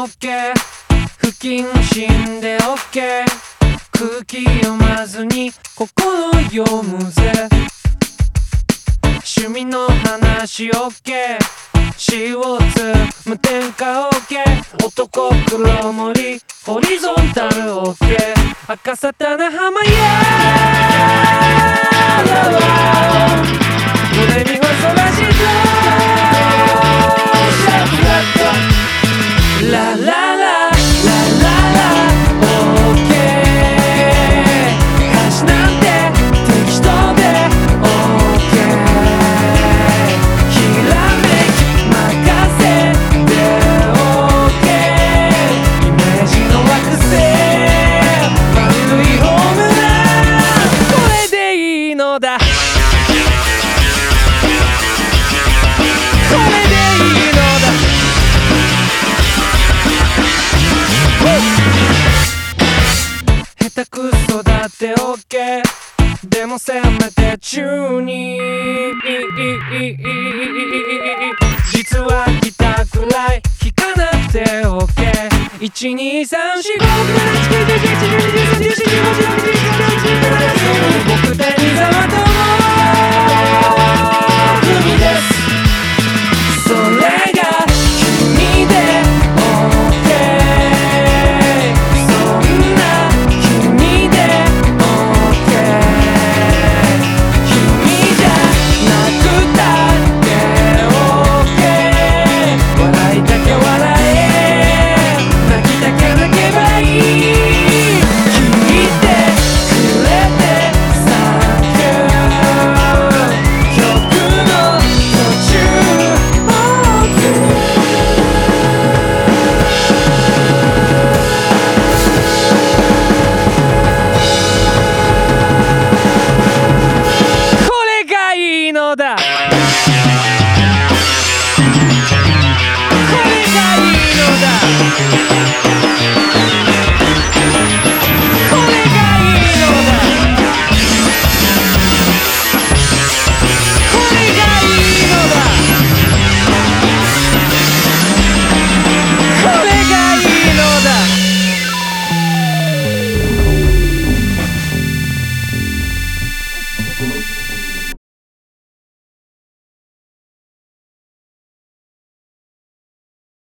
OK 不謹慎で OK 空気読まずに心読むぜ。趣味の話 OK CO2 無添加 OK 男黒森ホリゾンタル OK 赤さたな浜や俺たくそだって OK でもせめて中に実は来たくない。聞かなくて OK123456789101112